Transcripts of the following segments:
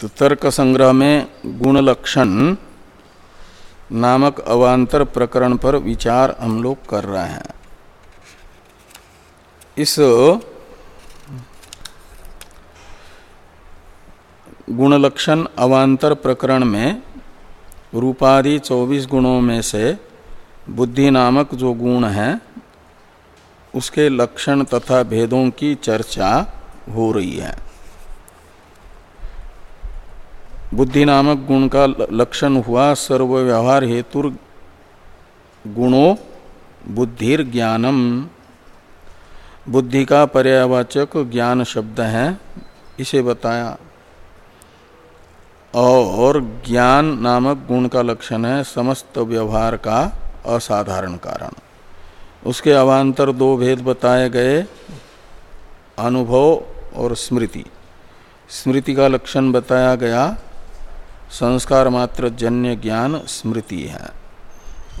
तो तर्क संग्रह में गुण लक्षण नामक अवांतर प्रकरण पर विचार हम लोग कर रहे हैं। इस गुण लक्षण अवांतर प्रकरण में रूपादि 24 गुणों में से बुद्धि नामक जो गुण है, उसके लक्षण तथा भेदों की चर्चा हो रही है। बुद्धि नामक गुण का लक्षण हुआ सर्व व्यवहार हेतु गुणों बुद्धिर ज्ञानम। बुद्धि का पर्यावाचक ज्ञान शब्द है, इसे बताया। और ज्ञान नामक गुण का लक्षण है समस्त व्यवहार का असाधारण कारण। उसके अवान्तर दो भेद बताए गए, अनुभव और स्मृति। स्मृति का लक्षण बताया गया संस्कार मात्र जन्य ज्ञान स्मृति है।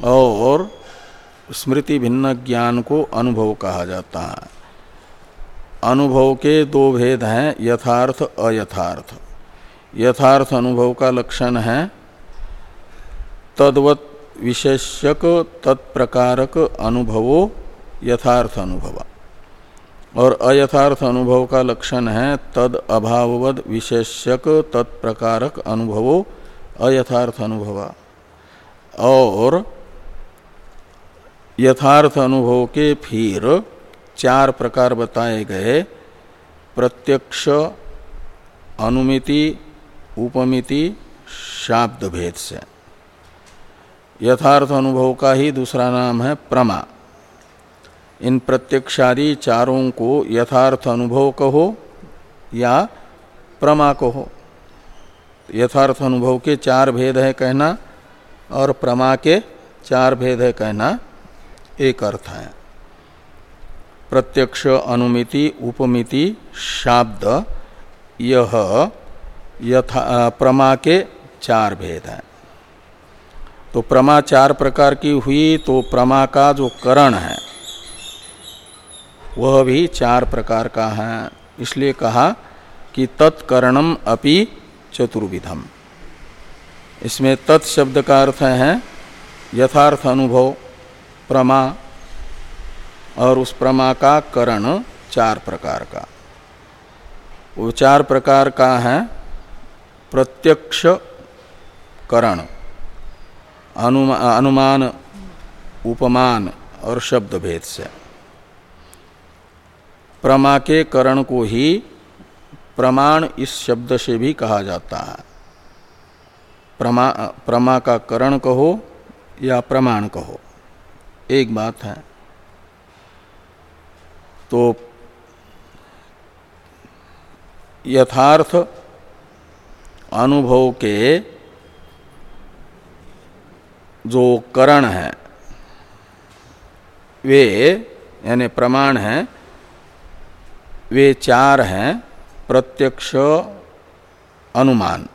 और स्मृति भिन्न ज्ञान को अनुभव कहा जाता है। अनुभव के दो भेद हैं, यथार्थ, अयथार्थ। यथार्थ अनुभव का लक्षण है, तद्वत विशेषक तत्प्रकारक अनुभवो यथार्थ अनुभव। और अयथार्थ अनुभव का लक्षण है, तद अभाववद विशेषक तत्प्रकारक अनुभवो अयथार्थ अनुभव। और यथार्थ अनुभव के फिर चार प्रकार बताए गए, प्रत्यक्ष, अनुमिति, उपमिति शाब्द भेद से। यथार्थ अनुभव का ही दूसरा नाम है प्रमा। इन प्रत्यक्षादि चारों को यथार्थ अनुभव कहो या प्रमा कहो। यथार्थ अनुभव के चार भेद है कहना और प्रमा के चार भेद है कहना एक अर्थ है। प्रत्यक्ष, अनुमिति, उपमिति, शाब्द, यह, यथा प्रमा के चार भेद हैं। तो प्रमा चार प्रकार की हुई तो प्रमा का जो करण है वह भी चार प्रकार का है। इसलिए कहा कि तत्कर्णम अपि चतुर्विधम। इसमें तत्शब्द का अर्थ है यथार्थ अनुभव प्रमा और उस प्रमा का करण चार प्रकार का। वो चार प्रकार का है प्रत्यक्ष करण अनुमा, अनुमान उपमान और शब्द भेद से। प्रमा के करण को ही प्रमाण इस शब्द से भी कहा जाता है। प्रमा प्रमा का करण कहो या प्रमाण कहो, एक बात है। तो यथार्थ अनुभव के जो करण है, वे यानी प्रमाण हैं वे चार हैं, प्रत्यक्ष, अनुमान।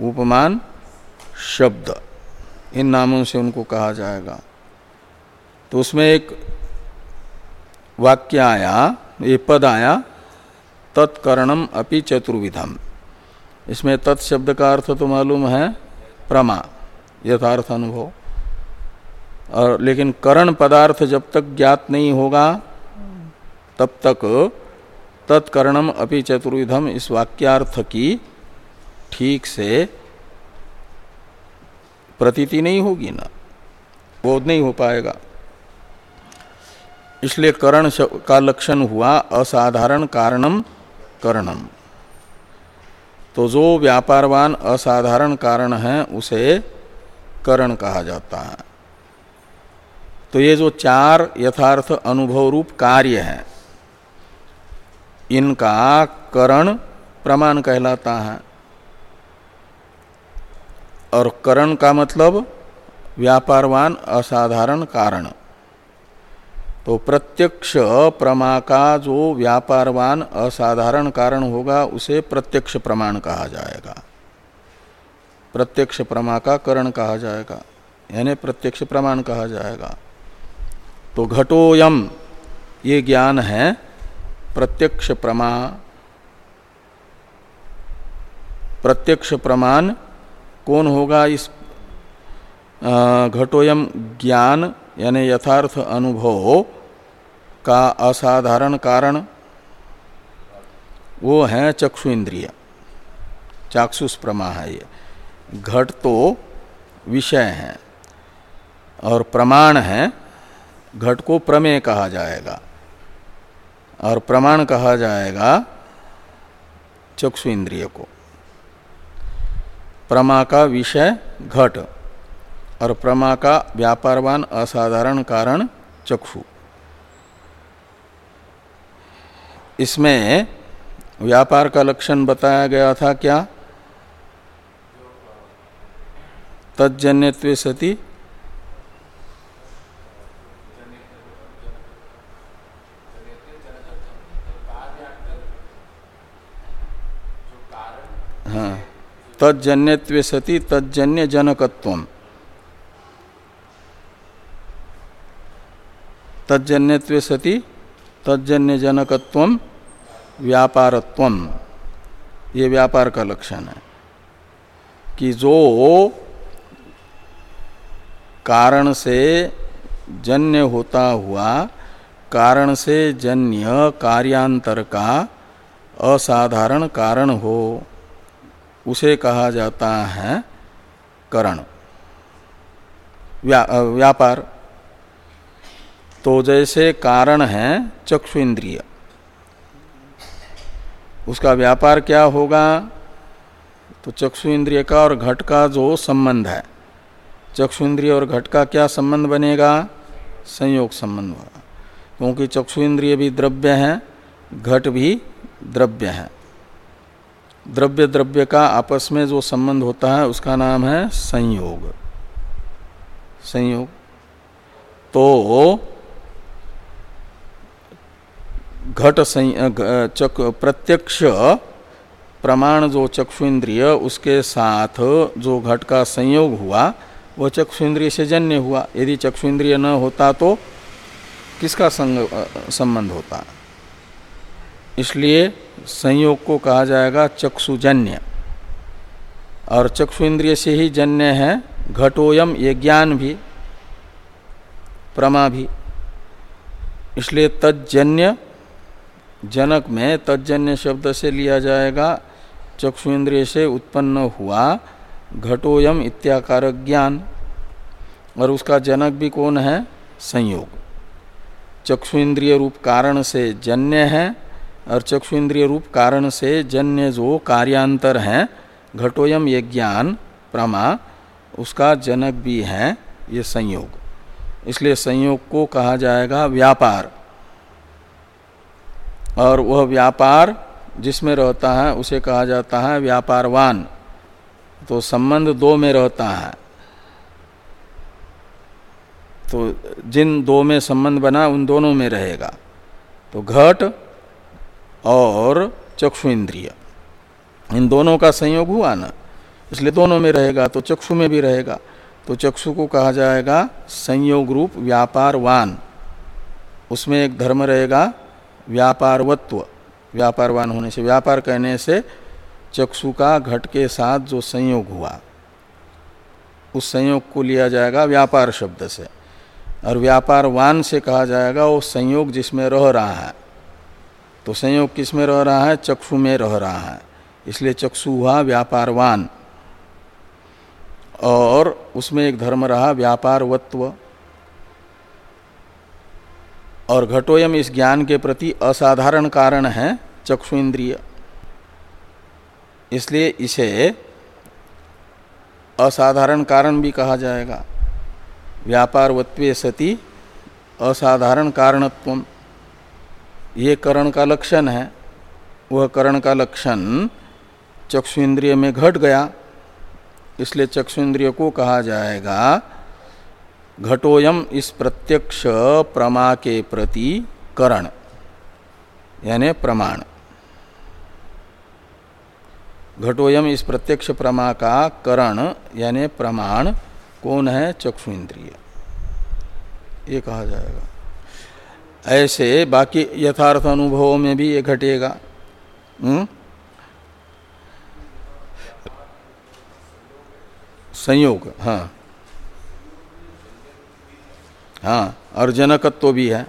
उपमान, शब्द। इन नामों से उनको कहा जाएगा। तो उसमें एक वाक्य आया, ये पद आया, तत्कर्णम अपि चतुर्विधम। इसमें तत्शब्द का अर्थ तो मालूम है, प्रमा, यथार्थ अनुभव। और लेकिन करण पदार्थ जब तक ज्ञात नहीं होगा तब तक तत्कर्णम अपि चतुर्विधम इस वाक्यार्थ की ठीक से प्रतीति नहीं होगी ना, बोध नहीं हो पाएगा। इसलिए करण का लक्षण हुआ असाधारण कारणम करणम। तो जो व्यापारवान असाधारण कारण है, उसे करण कहा जाता है। तो ये जो चार यथार्थ अनुभव रूप कार्य है इनका करण प्रमाण कहलाता है। और करण का मतलब व्यापारवान असाधारण कारण। तो प्रत्यक्ष प्रमा का जो व्यापारवान असाधारण कारण होगा, उसे प्रत्यक्ष प्रमाण कहा जाएगा। प्रत्यक्ष प्रमा का करण कहा जाएगा, यानी प्रत्यक्ष प्रमाण कहा जाएगा। तो घटोयम, ये ज्ञान है प्रत्यक्ष प्रमा प्रत्यक्ष प्रमाण कौन होगा इस घटोयम ज्ञान, यानी यथार्थ अनुभव का असाधारण कारण? वो है चक्षु इंद्रिय। चाक्षुष प्रमा है ये। घट तो विषय है और प्रमाण है, घट को प्रमेय कहा जाएगा। और प्रमाण कहा जाएगा चक्षु इंद्रिय को प्रमा का विषय घट और प्रमा का व्यापारवान असाधारण कारण चक्षु। इसमें व्यापार का लक्षण बताया गया था क्या? तजन्य सती हाँ। तजन्यत्व सती तजन्य जनकत्व तजन्यत्व सती तजन्य जनकत्व व्यापारत्व ये व्यापार का लक्षण है कि जो कारण से जन्य होता हुआ, कारण से जन्य कार्यांतर का असाधारण कारण हो। उसे कहा जाता है करण। व्या, व्यापार। तो जैसे कारण है चक्षु इंद्रिय। उसका व्यापार क्या होगा? तो चक्षु इंद्रिय का और घट का जो संबंध है। चक्षु इंद्रिय और घट का क्या संबंध बनेगा? संयोग संबंध होगा। क्योंकि चक्षु इंद्रिय भी द्रव्य है घट भी द्रव्य है। द्रव्य द्रव्य का आपस में जो संबंध होता है, उसका नाम है संयोग। संयोग। तो घट चक, प्रत्यक्ष प्रमाण जो चक्षु इंद्रिय उसके साथ जो घट का संयोग हुआ, वह चक्षु इंद्रिय से जन्य हुआ। यदि चक्षु इंद्रिय न होता तो किसका संबंध होता? इसलिए संयोग को कहा जाएगा चक्षुजन्य। और चक्षु इंद्रिय से ही जन्य है, घटोयम ये ज्ञान भी, प्रमा भी। इसलिए तजन्य जनक में तजन्य शब्द से लिया जाएगा, चक्षु इंद्रिय से उत्पन्न हुआ घटोयम इत्याकार ज्ञान। और उसका जनक भी कौन है? संयोग। चक्षु इंद्रिय रूप कारण से जन्य है और चक्षु इंद्रिय रूप कारण से जन्य जो कार्यांतर हैं, घटोयम ये ज्ञान, प्रमा, उसका जनक भी है, ये संयोग। इसलिए संयोग को कहा जाएगा व्यापार। और वह व्यापार जिसमें रहता है, उसे कहा जाता है व्यापारवान। तो संबंध दो में रहता है। तो जिन दो में संबंध बना, उन दोनों में रहेगा। तो घट और चक्षु इंद्रिय इन दोनों का संयोग हुआ ना, इसलिए दोनों में रहेगा तो चक्षु में भी रहेगा। तो चक्षु को कहा जाएगा संयोग रूप व्यापारवान। उसमें एक धर्म रहेगा व्यापारवत्व। व्यापारवान होने से, व्यापार कहने से चक्षु का घट के साथ जो संयोग हुआ, उस संयोग को लिया जाएगा व्यापार शब्द से। और व्यापारवान से कहा जाएगा वो संयोग जिसमें रह रहा है। तो संयोग किसमें रह रहा है? चक्षु में रह रहा है। इसलिए चक्षु हुआ व्यापारवान। और उसमें एक धर्म रहा, व्यापारवत्व। और घटोयम इस ज्ञान के प्रति असाधारण कारण है चक्षु इंद्रिय। इसलिए इसे असाधारण कारण भी कहा जाएगा। व्यापारवत्व सती असाधारण कारणत्व ये करण का लक्षण है। वह करण का लक्षण चक्षु इंद्रिय में घट गया। इसलिए चक्षु इंद्रिय को कहा जाएगा, घटोयम इस प्रत्यक्ष प्रमा के प्रति करण, यानी प्रमाण। घटोयम इस प्रत्यक्ष प्रमा का करण, यानी प्रमाण, कौन है? चक्षु इंद्रिय ये कहा जाएगा। ऐसे बाकी यथार्थ अनुभवों में भी ये घटेगा। हम्म? संयोग हाँ। हाँ और जनकत्व भी है।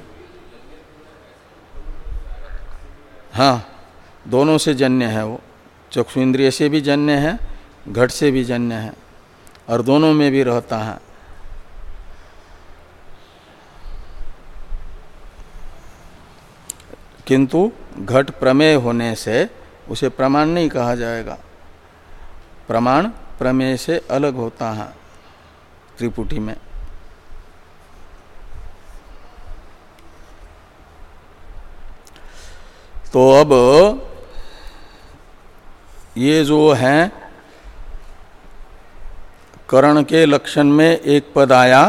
हाँ दोनों से जन्य है वो। चक्षु इंद्रिय से भी जन्य है, घट से भी जन्य है, और दोनों में भी रहता है। किंतु घट प्रमेय होने से उसे प्रमाण नहीं कहा जाएगा। प्रमाण प्रमेय से अलग होता है त्रिपुटी में। तो अब ये जो है, करण के लक्षण में एक पद आया,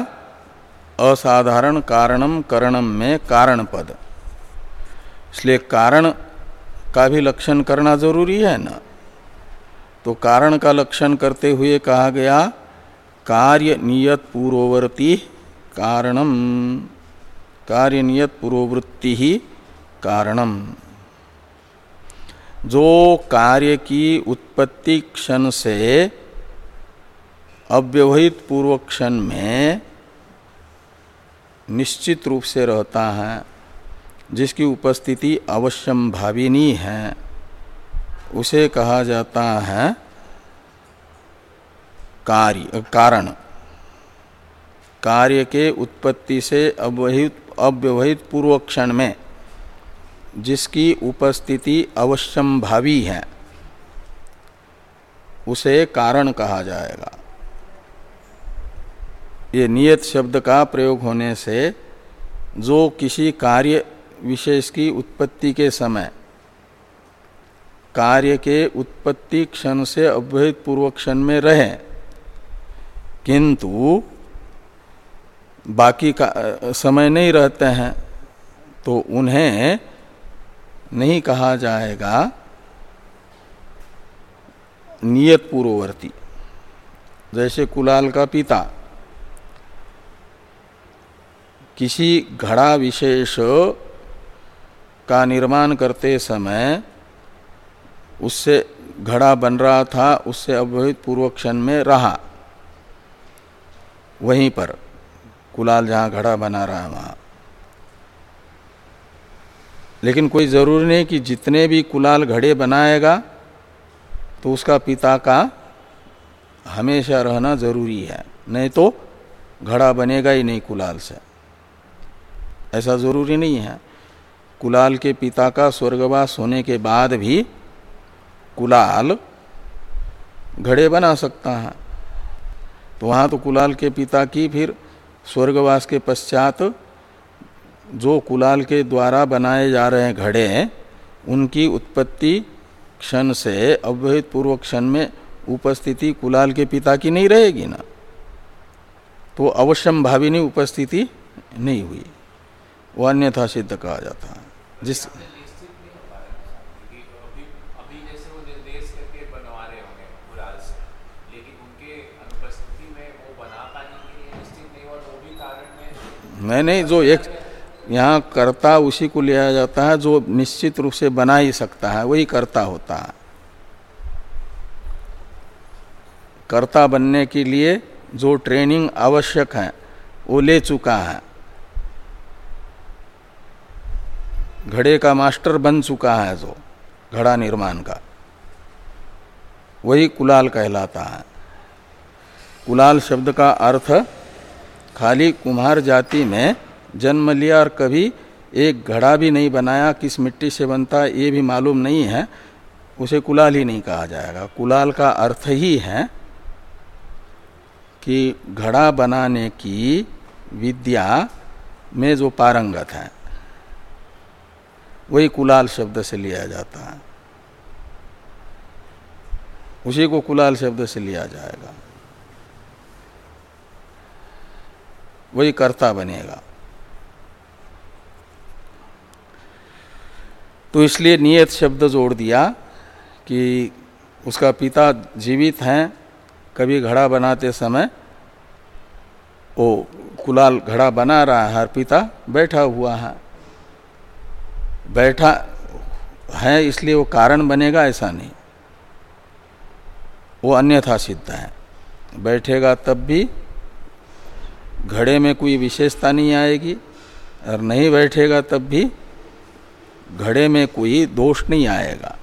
असाधारण कारणम करणम में कारण पद। इसलिए कारण का भी लक्षण करना ज़रूरी है ना? तो कारण का लक्षण करते हुए कहा गया, कार्य नियत पूर्ववर्ती कारणम। कार्य नियत पूर्ववृत्ति ही कारणम। जो कार्य की उत्पत्ति क्षण से अव्यवहित पूर्व क्षण में निश्चित रूप से रहता है जिसकी उपस्थिति अवश्यम भाविनी है, उसे कहा जाता है कार्य, कारण। कार्य के उत्पत्ति से अव्यवहित अव्यवहित पूर्व क्षण में, जिसकी उपस्थिति अवश्यम भावी है, उसे कारण कहा जाएगा। ये नियत शब्द का प्रयोग होने से, जो किसी कार्य विशेष की उत्पत्ति के समय। कार्य के उत्पत्ति क्षण से अव्यहित पूर्व क्षण में रहे। किंतु बाकी का समय नहीं रहते हैं तो उन्हें नहीं कहा जाएगा नियत पूर्ववर्ती जैसे कुलाल का पिता। किसी घड़ा विशेष का निर्माण करते समय उससे घड़ा बन रहा था, उससे अव्यवहित पूर्व क्षण में रहा। वहीं पर कुलाल जहाँ घड़ा बना रहा वहाँ। लेकिन कोई ज़रूरी नहीं कि जितने भी कुलाल घड़े बनाएगा तो उसका पिता का हमेशा रहना ज़रूरी है। नहीं तो घड़ा बनेगा ही नहीं कुलाल से। ऐसा ज़रूरी नहीं है। कुलाल के पिता का स्वर्गवास होने के बाद भी कुलाल घड़े बना सकता है। तो वहाँ तो कुलाल के पिता की फिर स्वर्गवास के पश्चात जो कुलाल के द्वारा बनाए जा रहे हैं घड़े उनकी उत्पत्ति क्षण से अव्यहित पूर्व क्षण में उपस्थिति कुलाल के पिता की नहीं रहेगी ना। तो अवश्यम भाविनी उपस्थिति नहीं हुई। वो अन्यथा सिद्ध कहा जाता है। जिस नहीं नहीं जो एक यहाँ कर्ता उसी को लिया जाता है जो निश्चित रूप से बना ही सकता है वही कर्ता होता है। कर्ता बनने के लिए जो ट्रेनिंग आवश्यक है वो ले चुका है। घड़े का मास्टर बन चुका है जो, घड़ा निर्माण का। वही कुलाल कहलाता है। कुलाल शब्द का अर्थ, खाली कुम्हार जाति में जन्म लिया और कभी एक घड़ा भी नहीं बनाया, किस मिट्टी से बनता, ये भी मालूम नहीं है। उसे कुलाल ही नहीं कहा जाएगा। कुलाल का अर्थ ही है कि घड़ा बनाने की विद्या में जो पारंगत है। वही कुलाल शब्द से लिया जाता है। उसी को कुलाल शब्द से लिया जाएगा। वही कर्ता बनेगा। तो इसलिए नियत शब्द जोड़ दिया कि उसका पिता जीवित हैं, कभी घड़ा बनाते समय वो कुलाल घड़ा बना रहा है, हर पिता बैठा हुआ है। बैठा है इसलिए वो कारण बनेगा, ऐसा नहीं। वो अन्यथा सिद्ध है। बैठेगा तब भी घड़े में कोई विशेषता नहीं आएगी, और नहीं बैठेगा तब भी घड़े में कोई दोष नहीं आएगा।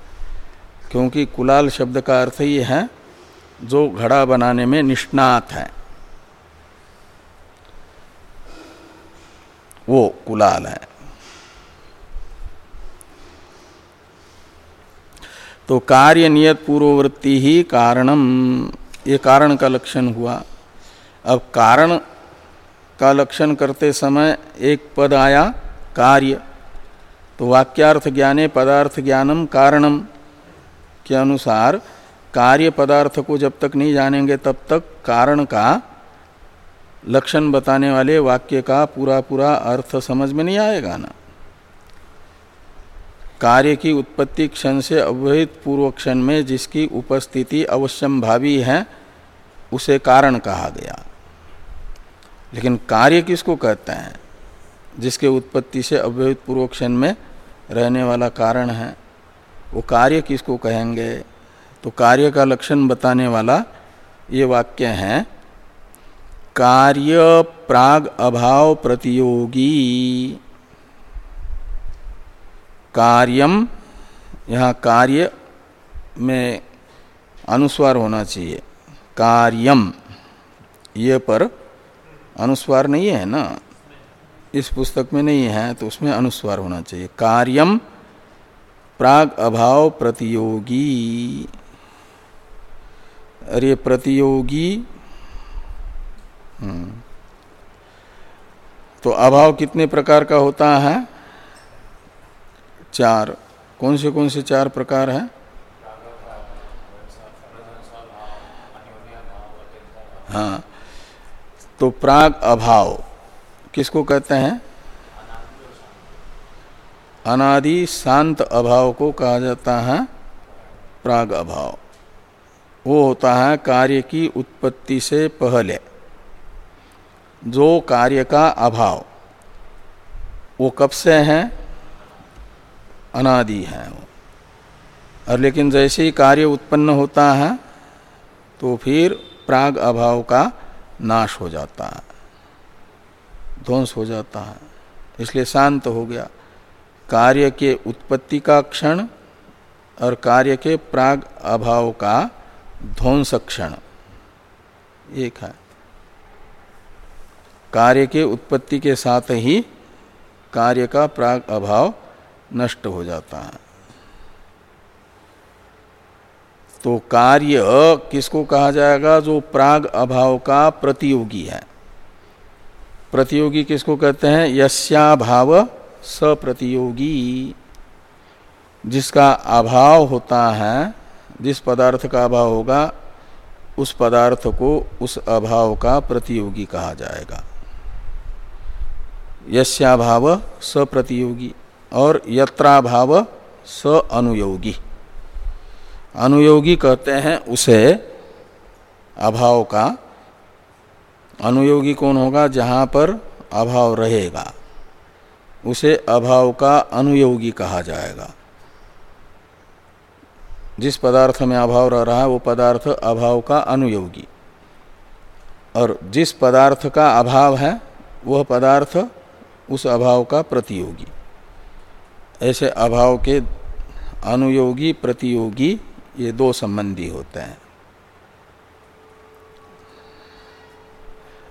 क्योंकि कुलाल शब्द का अर्थ ही है, जो घड़ा बनाने में निष्णात है। वो कुलाल है। तो कार्य नियत पूर्ववृत्ति ही कारणम। ये कारण का लक्षण हुआ। अब कारण का लक्षण करते समय एक पद आया, कार्य। तो वाक्यार्थ ज्ञाने पदार्थ ज्ञानम कारणम के अनुसार कार्य पदार्थ को जब तक नहीं जानेंगे तब तक कारण का लक्षण बताने वाले वाक्य का पूरा पूरा अर्थ समझ में नहीं आएगा ना। कार्य की उत्पत्ति क्षण से अवहित पूर्व क्षण में जिसकी उपस्थिति अवश्यम भावी है, उसे कारण कहा गया। लेकिन कार्य किसको कहते हैं? जिसके उत्पत्ति से अव्यवहित पूर्व क्षण में रहने वाला कारण है, वो कार्य किसको कहेंगे? तो कार्य का लक्षण बताने वाला ये वाक्य है, कार्य प्राग अभाव प्रतियोगी। कार्यम यहाँ कार्य में अनुस्वार होना चाहिए। कार्यम ये पर अनुस्वार नहीं है ना? इस पुस्तक में नहीं है तो उसमें अनुस्वार होना चाहिए। कार्यम प्राग अभाव प्रतियोगी। अरे प्रतियोगी हम्म, तो अभाव कितने प्रकार का होता है? चार, कौन से कौन से चार प्रकार हैं? हाँ तो प्राग अभाव, किसको कहते हैं? अनादि शांत अभाव को कहा जाता है, प्राग अभाव। वो होता है कार्य की उत्पत्ति से पहले। जो कार्य का अभाव, वो कब से है? अनादि है वो। और लेकिन जैसे ही कार्य उत्पन्न होता है तो फिर प्राग अभाव का नाश हो जाता है। ध्वंस हो जाता है। इसलिए शांत हो गया। कार्य के उत्पत्ति का क्षण और कार्य के प्राग अभाव का ध्वंस क्षण एक है। कार्य के उत्पत्ति के साथ ही कार्य का प्राग अभाव नष्ट हो जाता है। तो कार्य किसको कहा जाएगा? जो प्राग अभाव का प्रतियोगी है। प्रतियोगी किसको कहते हैं? यस्या भाव सप्रतियोगी। जिसका अभाव होता है, जिस पदार्थ का अभाव होगा, उस पदार्थ को उस अभाव का प्रतियोगी कहा जाएगा। यस्याभाव सप्रतियोगी। और यत्राभाव स अनुयोगी। अनुयोगी कहते हैं उसे अभाव का। अनुयोगी कौन होगा? जहाँ पर अभाव रहेगा। उसे अभाव का अनुयोगी कहा जाएगा। जिस पदार्थ में अभाव रह रहा है, वो पदार्थ अभाव का अनुयोगी। और जिस पदार्थ का अभाव है, वह पदार्थ उस अभाव का प्रतियोगी। ऐसे अभाव के अनुयोगी, प्रतियोगी ये दो संबंधी होते हैं।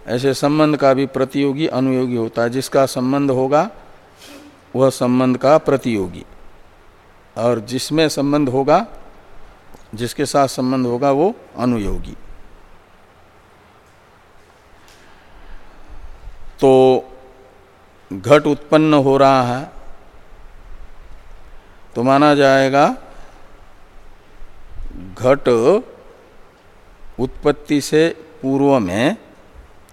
ऐसे संबंध का भी प्रतियोगी, अनुयोगी होता है। जिसका संबंध होगा, वह संबंध का प्रतियोगी। और जिसमें संबंध होगा, जिसके साथ संबंध होगा, वो अनुयोगी। तो घट उत्पन्न हो रहा है। तो माना जाएगा, घट उत्पत्ति से पूर्व में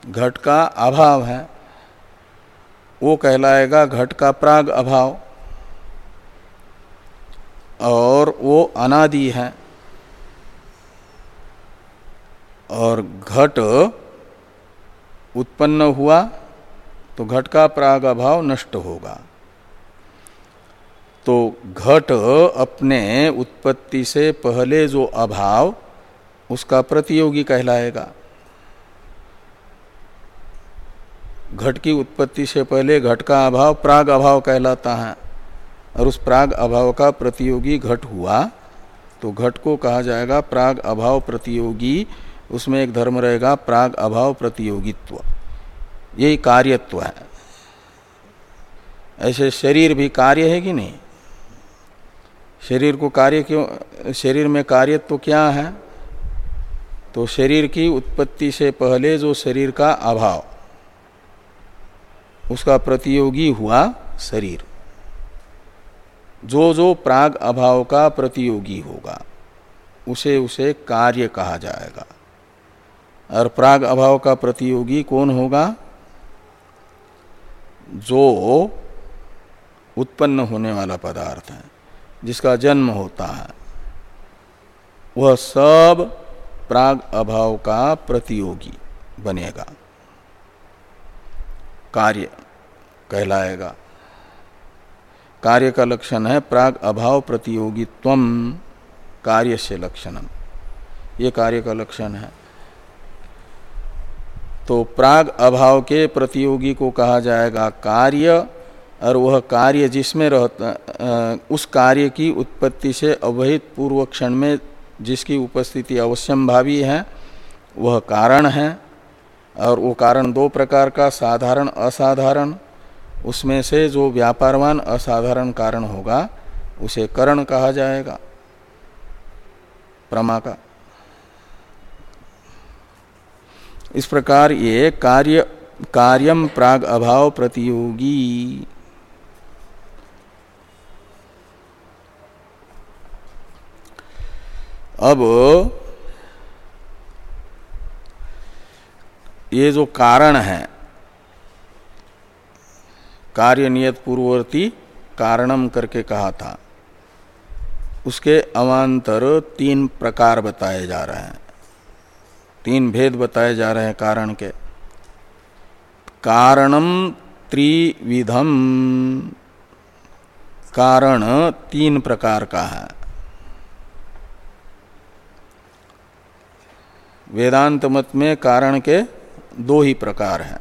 घट का अभाव है। वो कहलाएगा घट का प्राग अभाव। और वो अनादि है। और घट उत्पन्न हुआ तो घट का प्राग अभाव नष्ट होगा। तो घट अपने उत्पत्ति से पहले जो अभाव, उसका प्रतियोगी कहलाएगा। घट की उत्पत्ति से पहले घट का अभाव प्राग अभाव कहलाता है, और उस प्राग अभाव का प्रतियोगी घट हुआ तो घट को कहा जाएगा प्राग अभाव प्रतियोगी, उसमें एक धर्म रहेगा प्राग अभाव प्रतियोगित्व। यही कार्यत्व है। ऐसे शरीर भी कार्य है कि नहीं? शरीर को कार्य क्यों, शरीर में कार्यत्व क्या है? तो शरीर की उत्पत्ति से पहले जो शरीर का अभाव, उसका प्रतियोगी हुआ शरीर। जो जो प्राग अभाव का प्रतियोगी होगा, उसे उसे कार्य कहा जाएगा। और प्राग अभाव का प्रतियोगी कौन होगा? जो उत्पन्न होने वाला पदार्थ है। जिसका जन्म होता है, वह सब प्राग अभाव का प्रतियोगी बनेगा। कार्य कहलाएगा। कार्य का लक्षण है प्राग अभाव प्रतियोगित्व कार्य से लक्षणम। ये कार्य का लक्षण है। तो प्राग अभाव के प्रतियोगी को कहा जाएगा कार्य और वह कार्य जिसमें रहता उस कार्य की उत्पत्ति से अवहित पूर्व क्षण में जिसकी उपस्थिति अवश्यम भावी है, वह कारण है। और वो कारण दो प्रकार का, साधारण, असाधारण, उसमें से जो व्यापारवान असाधारण कारण होगा, उसे करण कहा जाएगा। प्रमा का। इस प्रकार ये कार्य कार्यम प्राग अभाव प्रतियोगी। अब ये जो कारण है कार्य नियत पूर्ववर्ती कारणम करके कहा था, उसके अवान्तर तीन प्रकार बताए जा रहे हैं। तीन भेद बताए जा रहे हैं कारण के। कारणम त्रिविधम। कारण तीन प्रकार का है। वेदांत मत में कारण के दो ही प्रकार हैं।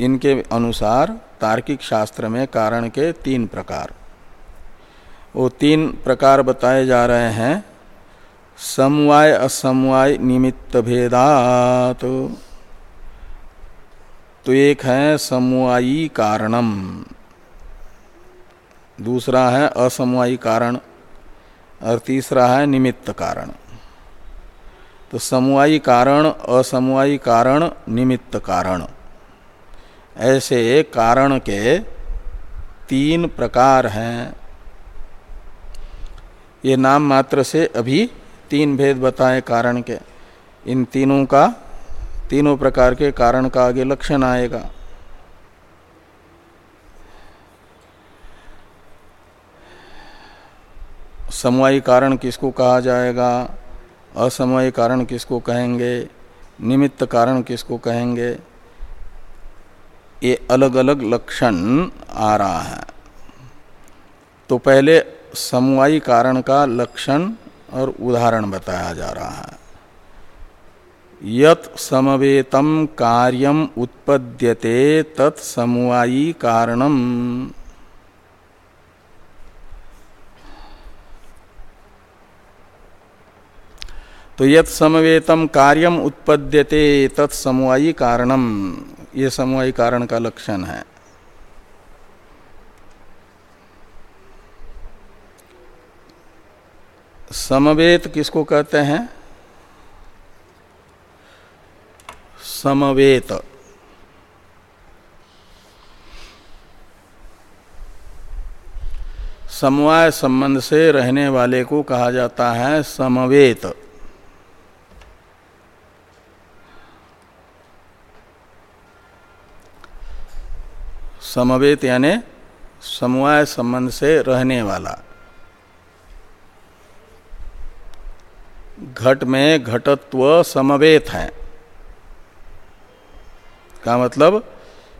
इनके अनुसार तार्किक शास्त्र में कारण के तीन प्रकार। वो तीन प्रकार बताए जा रहे हैं। समवाय, असमवाय, निमित्त भेदात। तो एक है समवायी कारणम। दूसरा है असमवायी कारण। और तीसरा है निमित्त कारण। तो समवायी कारण असमवायी कारण, निमित्त कारण। ऐसे कारण के तीन प्रकार हैं। ये नाम मात्र से अभी तीन भेद बताए कारण के। इन तीनों का, तीनों प्रकार के कारण का आगे लक्षण आएगा। समवायी कारण किसको कहा जाएगा? असमय कारण किसको कहेंगे, निमित्त कारण किसको कहेंगे, ये अलग अलग लक्षण आ रहा है। तो पहले समवायी कारण का लक्षण और उदाहरण बताया जा रहा है। यत समवेतम कार्यम उत्पद्यते तत्समवायी कारणम। तो यत समवेतम कार्यम उत्पद्यते तत्समवायी कारणम। ये समवायी कारण का लक्षण है। समवेत किसको कहते हैं? समवेत। समवाय संबंध से रहने वाले को कहा जाता है समवेत। समवेत यानी समवाय संबंध से रहने वाला। घट में घटत्व समवेत है। का मतलब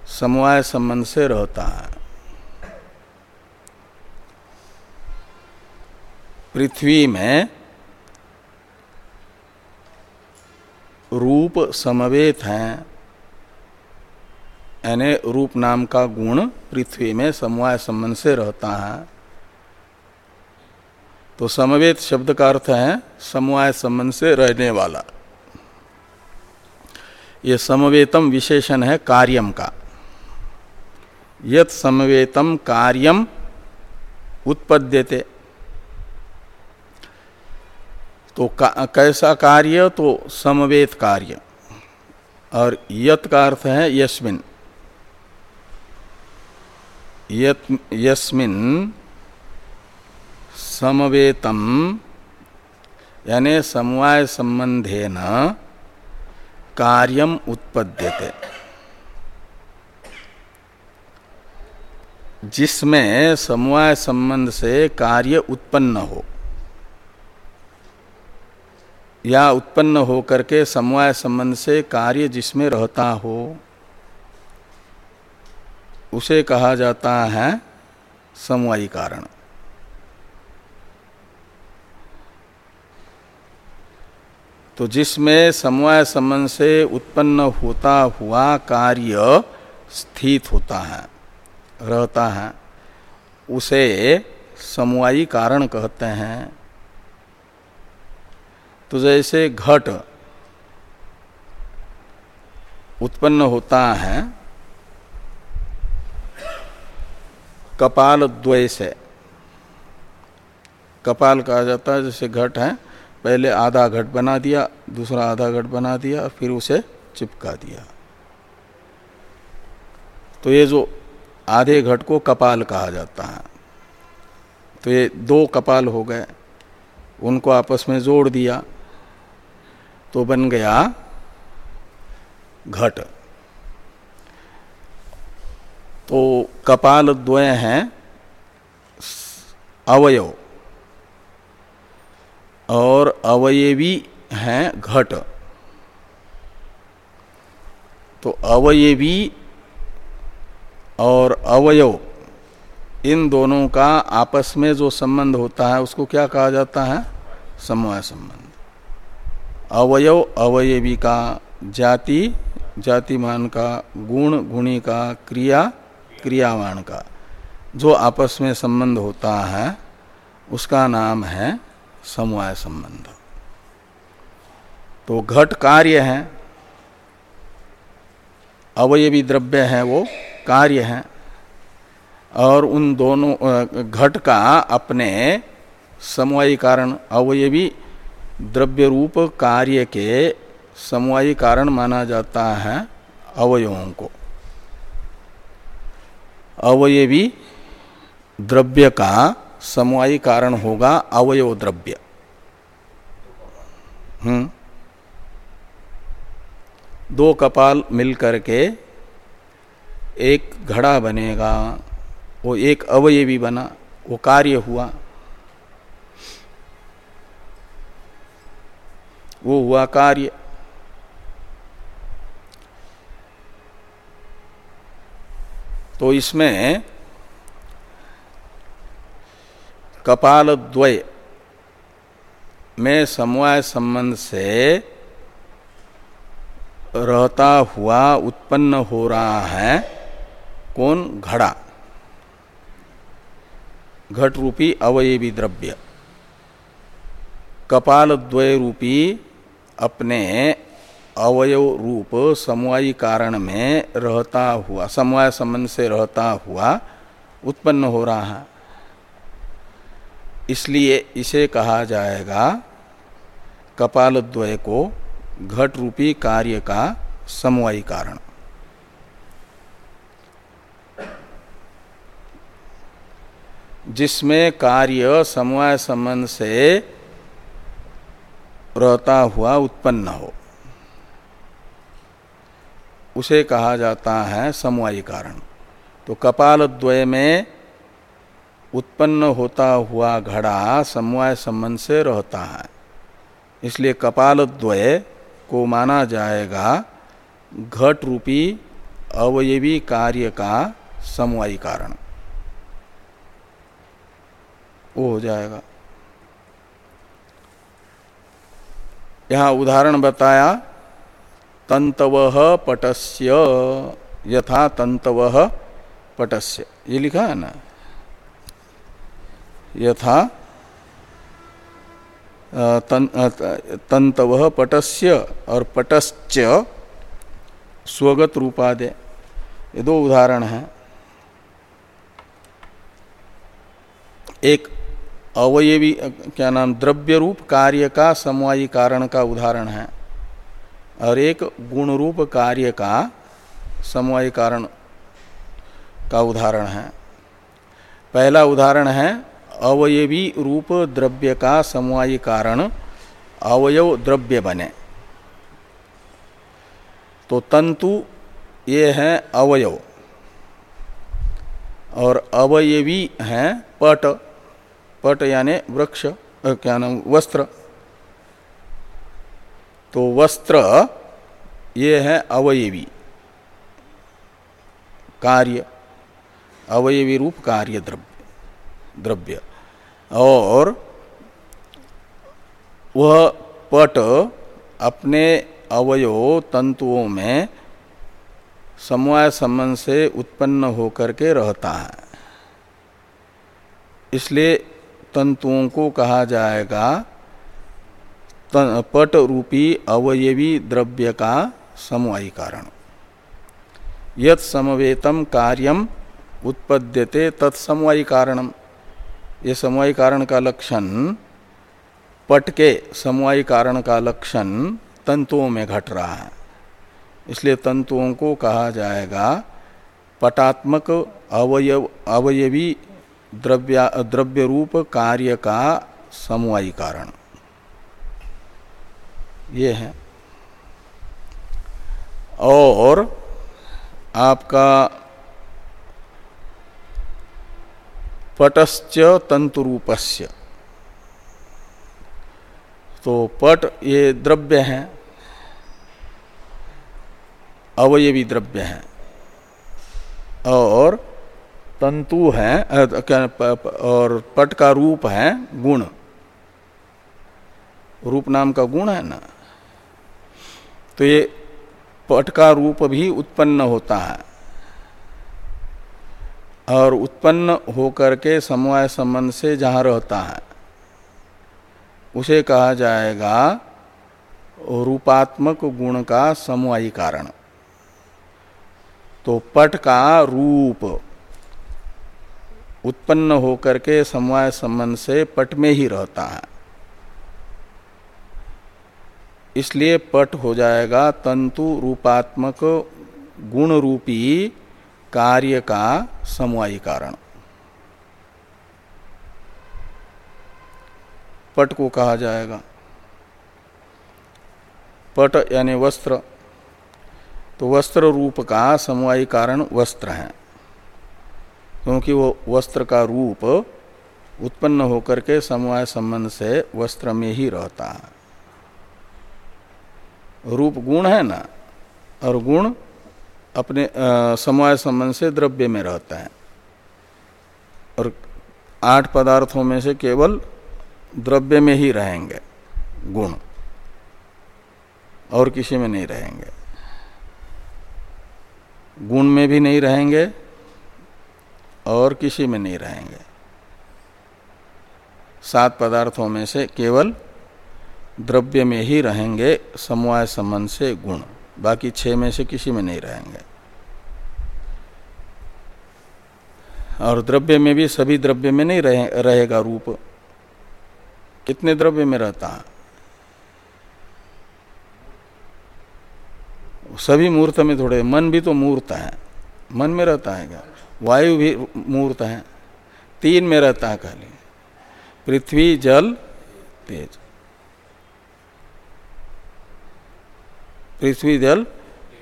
समवाय संबंध से रहता है। पृथ्वी में रूप समवेत हैं। यानी रूप नाम का गुण पृथ्वी में समवाय संबंध से रहता है। तो समवेत शब्द का अर्थ है समवाय संबंध से रहने वाला। ये समवेतम विशेषण है कार्यम का। यत समवेतम कार्यम उत्पद्यते। तो का, कैसा कार्य? तो समवेत कार्य। और यत का अर्थ है यस्मिन। यत यस्मिन समवेतम, यानी समवाय संबंधे न कार्यम उत्पद्यते। जिसमें समवाय संबंध से कार्य उत्पन्न हो। या उत्पन्न हो करके समवाय संबंध से कार्य जिसमें रहता हो। उसे कहा जाता है समवायी कारण। तो जिसमें समवाय संबंध से उत्पन्न होता हुआ कार्य स्थित होता है, रहता है, उसे समवायी कारण कहते हैं। तो जैसे घट उत्पन्न होता है कपाल द्वय से कपाल कहा जाता है, जैसे घट है, पहले आधा घट बना दिया, दूसरा आधा घट बना दिया, फिर उसे चिपका दिया। तो ये जो आधे घट को कपाल कहा जाता है तो ये दो कपाल हो गए, उनको आपस में जोड़ दिया तो बन गया घट। तो कपाल द्वय हैं, अवयव। और अवयवी हैं घट। तो अवयवी और अवयव, इन दोनों का आपस में जो संबंध होता है, उसको क्या कहा जाता है? समवाय संबंध। अवयव अवयवी का, जाति, जातिमान का, गुण, गुणी का, क्रिया क्रियावान का। जो आपस में संबंध होता है, उसका नाम है समवाय संबंध। तो घट कार्य है, अवयवी द्रव्य है, वो कार्य है, और उन दोनों घट का अपने समवायी कारण, अवयवी द्रव्य रूप कार्य के समवायी कारण माना जाता है अवयवों को। अवयवी द्रव्य का समवायी कारण होगा अवयव द्रव्य। हम्म। दो कपाल मिलकर के एक घड़ा बनेगा, वो एक अवयवी बना, वो कार्य हुआ। वो हुआ कार्य। तो इसमें कपाल द्वय में समवाय संबंध से रहता हुआ उत्पन्न हो रहा है कौन? घड़ा। घट रूपी अवयवी द्रव्य। कपाल द्वय रूपी अपने अवयव रूप समवायी कारण में रहता हुआ, समवाय संबंध से रहता हुआ उत्पन्न हो रहा है। इसलिए इसे कहा जाएगा कपाल द्वय को घट रूपी कार्य का समवायी कारण। जिसमें कार्य समवाय संबंध से रहता हुआ उत्पन्न हो। उसे कहा जाता है समवायी कारण। तो कपाल द्वय में उत्पन्न होता हुआ घड़ा समवाय संबंध से रहता है। इसलिए कपाल द्वय को माना जाएगा घट रूपी अवयवी कार्य का समवायी कारण। वो हो जाएगा। यहाँ उदाहरण बताया तंतव पटस्य। यथा तंतव पटस्य। ये लिखा है ना? यथा तंतव पटस्य और पटश्च स्वगत रूपादे ये दो उदाहरण हैं। एक अवयवी, क्या नाम? द्रव्य रूप कार्य का समवायी कारण का उदाहरण है। और एक गुण रूप कार्य का समवायी कारण का उदाहरण है। पहला उदाहरण है, अवयवी रूप द्रव्य का समवायी कारण अवयव द्रव्य बने। तो तंतु ये है अवयव और अवयवी हैं पट। पट यानी वृक्ष क्या नाम, वस्त्र। तो वस्त्र, ये है अवयवी। कार्य, अवयवी रूप कार्य द्रव्य द्रव्य। और वह पट अपने अवयव तंतुओं में समवाय संबंध से उत्पन्न होकर के रहता है। इसलिए तंतुओं को कहा जाएगा पट रूपी अवयवी द्रव्य का समवायी कारण। यत समवेतम कार्यम उत्पद्यते तत्समवायी कारणम। ये समवायी कारण का लक्षण, पट के समवायी कारण का लक्षण तंतुओं में घट रहा है। इसलिए तंतुओं को कहा जाएगा पटात्मक अवयव, अवयवी द्रव्य द्रव्य रूप कार्य का समवायी कारण। ये है। और आपका पटश्च तंतुरूपस्य। तो पट ये द्रव्य हैं, अवयवी द्रव्य हैं। और तंतु हैं और पट का रूप है गुण। रूप नाम का गुण है ना? तो ये पट का रूप भी उत्पन्न होता है। और उत्पन्न होकर के समवाय संबंध से जहाँ रहता है, उसे कहा जाएगा रूपात्मक गुण का समवायी कारण। तो पट का रूप उत्पन्न होकर के समवाय संबंध से पट में ही रहता है। इसलिए पट हो जाएगा तंतु रूपात्मक गुण रूपी कार्य का समवायी कारण। पट को कहा जाएगा। पट यानी वस्त्र। तो वस्त्र रूप का समवायी कारण वस्त्र है। क्योंकि वो वस्त्र का रूप उत्पन्न होकर के समवाय संबंध से वस्त्र में ही रहता है। रूप गुण है ना, और गुण अपने समवाय संबंध से द्रव्य में रहता है। और आठ पदार्थों में से केवल द्रव्य में ही रहेंगे गुण, और किसी में नहीं रहेंगे। गुण में भी नहीं रहेंगे, और किसी में नहीं रहेंगे। सात पदार्थों में से केवल द्रव्य में ही रहेंगे समवाय संबंध से गुण। बाकी छह में से किसी में नहीं रहेंगे। और द्रव्य में भी सभी द्रव्य में नहीं रहे, रहेगा रूप। कितने द्रव्य में रहता है? सभी मूर्त में थोड़े मन भी तो मूर्त है। मन में रहता है क्या? वायु भी मूर्त है। तीन में रहता है खाली। पृथ्वी जल तेज। पृथ्वी जल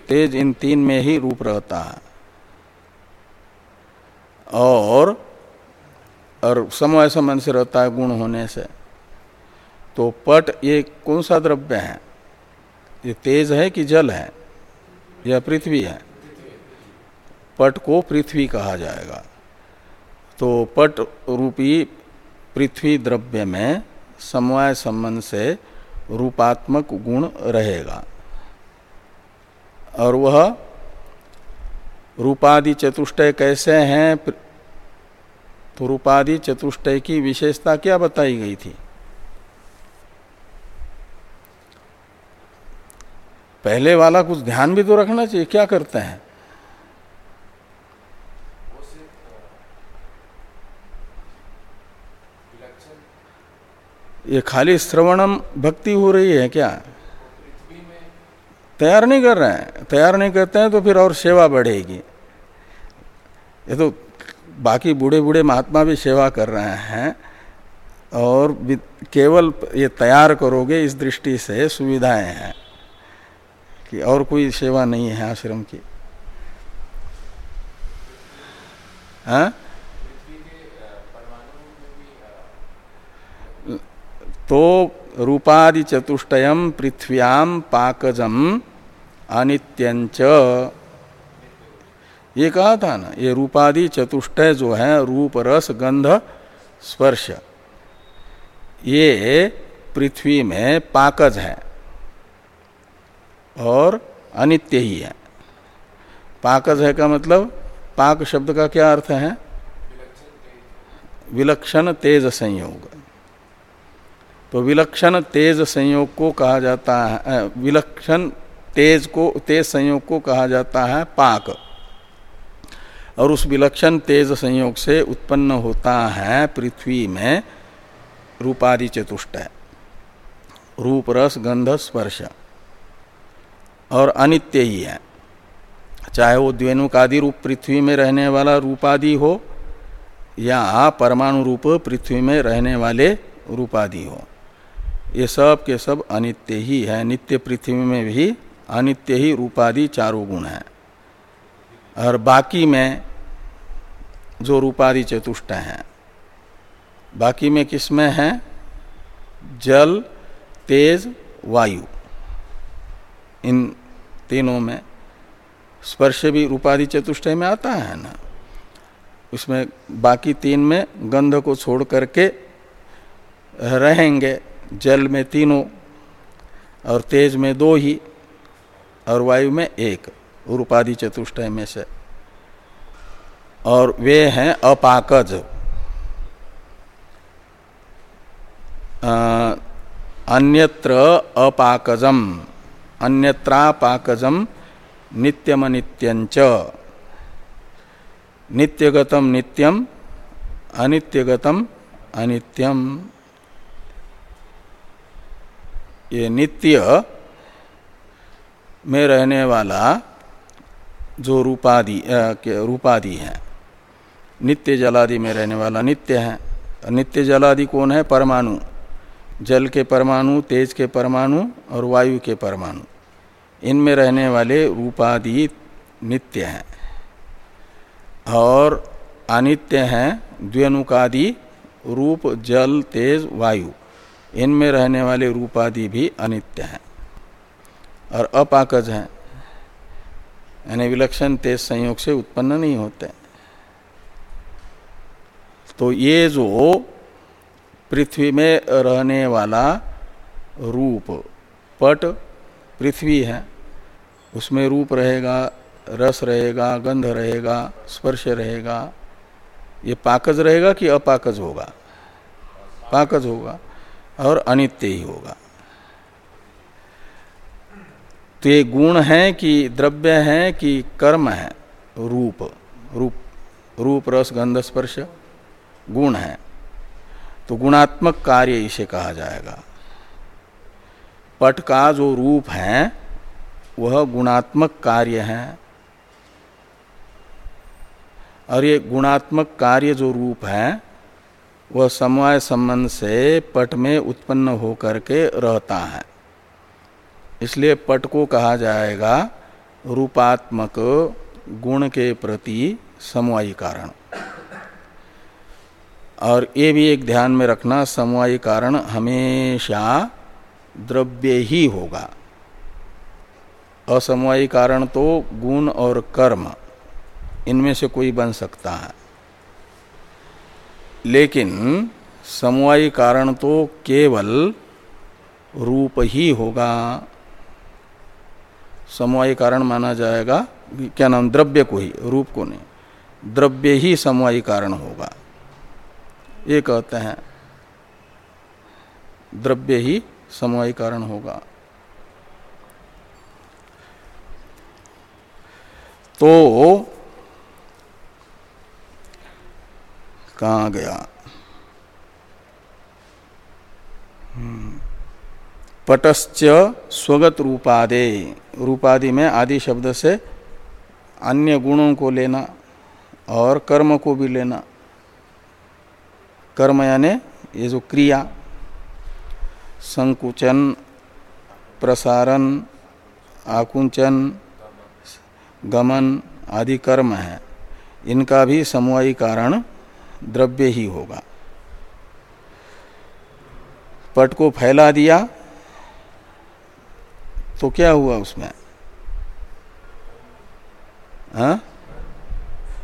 तेज इन तीन में ही रूप रहता है। और और समय समय से रहता है गुण होने से। तो पट ये कौन सा द्रव्य है? ये तेज है कि जल है? या पृथ्वी है? पट को पृथ्वी कहा जाएगा। तो पट रूपी पृथ्वी द्रव्य में समवाय संबंध से रूपात्मक गुण रहेगा। और वह रूपादि चतुष्टय कैसे हैं? तो रूपादि चतुष्टय की विशेषता क्या बताई गई थी? पहले वाला कुछ ध्यान भी तो रखना चाहिए, क्या करते हैं? ये खाली श्रवणम भक्ति हो रही है क्या? तैयार नहीं कर रहे हैं। तैयार नहीं करते हैं तो फिर और सेवा बढ़ेगी। ये तो बाकी बूढ़े बूढ़े महात्मा भी सेवा कर रहे हैं और केवल ये तैयार करोगे इस दृष्टि से सुविधाएँ हैं कि और कोई सेवा नहीं है आश्रम की। हाँ? तो रूपादि चतुष्टयम पृथ्व्याम पाकजम अनित्यंच ये कहा था ना, ये रूपादि चतुष्टय जो है, रूप, रस, गंध, स्पर्श, ये पृथ्वी में पाकज है और अनित्य ही है। पाकज है का मतलब पाक शब्द का क्या अर्थ है? विलक्षण तेज संयोग। तो विलक्षण तेज संयोग को कहा जाता है विलक्षण तेज को, तेज संयोग को कहा जाता है पाक। और उस विलक्षण तेज संयोग से उत्पन्न होता है पृथ्वी में रूपादि चतुष्ट, रूप, रस, गंध, स्पर्श। और अनित्य ही है। चाहे वो द्वेनुकादि रूप पृथ्वी में रहने वाला रूपादि हो या परमाणु रूप पृथ्वी में रहने वाले रूपादि हो। ये सब के सब अनित्य ही है। नित्य पृथ्वी में भी अनित्य ही रूपादि चारों गुण है। और बाकी में जो रूपादि चतुष्ट हैं, बाकी में किसमें है? जल, तेज, वायु। इन तीनों में स्पर्श भी रूपादि चतुष्टय में आता है ना? उसमें बाकी तीन में गंध को छोड़ करके रहेंगे। जल में तीनों और तेज में दो ही और वायु में एक, रूपादि चतुष्टय में से। और वे हैं अपाकज। अन्यत्र अपाकजम, अन्यत्रापाकजम नित्यमनित्यंच नित्यगतम नित्यम, अनित्यगतम अनित्यम। ये नित्य में रहने वाला जो रूपादि रूपादि है, नित्य जलादि में रहने वाला नित्य है। नित्य जलादि कौन है? परमाणु। जल के परमाणु, तेज के परमाणु और वायु के परमाणु। इनमें रहने वाले रूपादि नित्य हैं। और अनित्य हैं, द्व्यनुकादि, रूप, जल, तेज, वायु। इनमें रहने वाले रूपादि भी अनित्य हैं और अपाकज हैं। यानी विलक्षण तेज संयोग से उत्पन्न नहीं होते। तो ये जो पृथ्वी में रहने वाला रूप, पट पृथ्वी है, उसमें रूप रहेगा, रस रहेगा, गंध रहेगा, स्पर्श रहेगा। ये पाकज रहेगा कि अपाकज होगा? पाकज होगा। और अनित्य ही होगा। तो ये गुण है कि, द्रव्य है कि कर्म है, रूप रूप रूप, रस, गंध, स्पर्श, गुण है। तो गुणात्मक कार्य इसे कहा जाएगा। पट का जो रूप है, वह गुणात्मक कार्य है। और ये गुणात्मक कार्य जो रूप है वह समवाय संबंध से पट में उत्पन्न होकर के रहता है। इसलिए पट को कहा जाएगा रूपात्मक गुण के प्रति समवायी कारण। और ये भी एक ध्यान में रखना, समवायी कारण हमेशा द्रव्य ही होगा। असमवायी कारण तो गुण और कर्म, इनमें से कोई बन सकता है। लेकिन समवायी कारण तो केवल रूप ही होगा। समवायी कारण माना जाएगा, क्या नाम, द्रव्य को ही, रूप को नहीं। द्रव्य ही समवायी कारण होगा। ये कहते हैं, द्रव्य ही समवायी कारण होगा। तो कहा गया? हम्म। पटश्च स्वगत रूपादे। रूपादि में आदि शब्द से अन्य गुणों को लेना और कर्म को भी लेना। कर्म यानी ये जो क्रिया, संकुचन, प्रसारण, आकुंचन, गमन आदि कर्म है। इनका भी समवायी कारण द्रव्य ही होगा। पट को फैला दिया तो क्या हुआ उसमें? हा?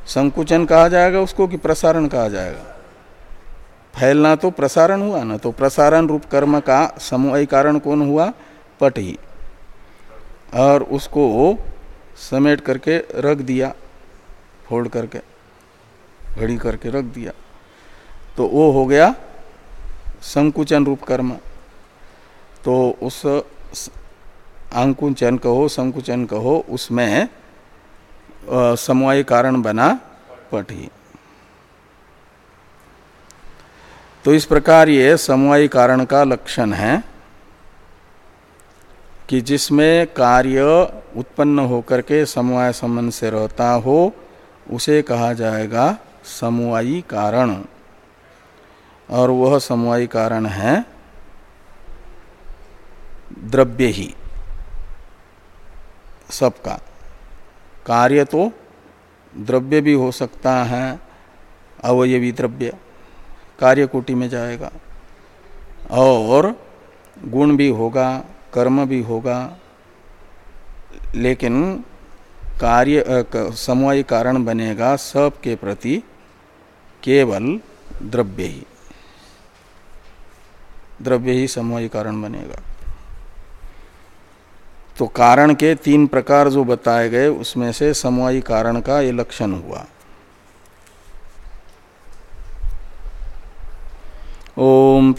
संकुचन कहा जाएगा उसको कि प्रसारण कहा जाएगा? फैलना तो प्रसारण हुआ ना तो प्रसारण रूप कर्म का समूह कारण कौन हुआ? पट ही। और उसको समेट करके रख दिया, फोल्ड करके। घड़ी करके रख दिया। तो वो हो गया संकुचन रूप कर्म। तो उस अंकुचन कहो, संकुचन कहो, उसमें समवाय कारण बना पठी तो इस प्रकार ये समवाय कारण का लक्षण है कि जिसमें कार्य उत्पन्न होकर के समवाय संबंध से रहता हो, उसे कहा जाएगा समवायी कारण। और वह समवायी कारण है द्रव्य ही सबका। कार्य तो द्रव्य भी हो सकता है, अवयवी द्रव्य। कार्य कोटि में जाएगा। और गुण भी होगा, कर्म भी होगा। लेकिन कार्य समवाय कारण बनेगा सब के प्रति केवल द्रव्य ही। द्रव्य ही समवाय कारण बनेगा। तो कारण के तीन प्रकार जो बताए गए, उसमें से समवायी कारण का ये लक्षण हुआ। ओम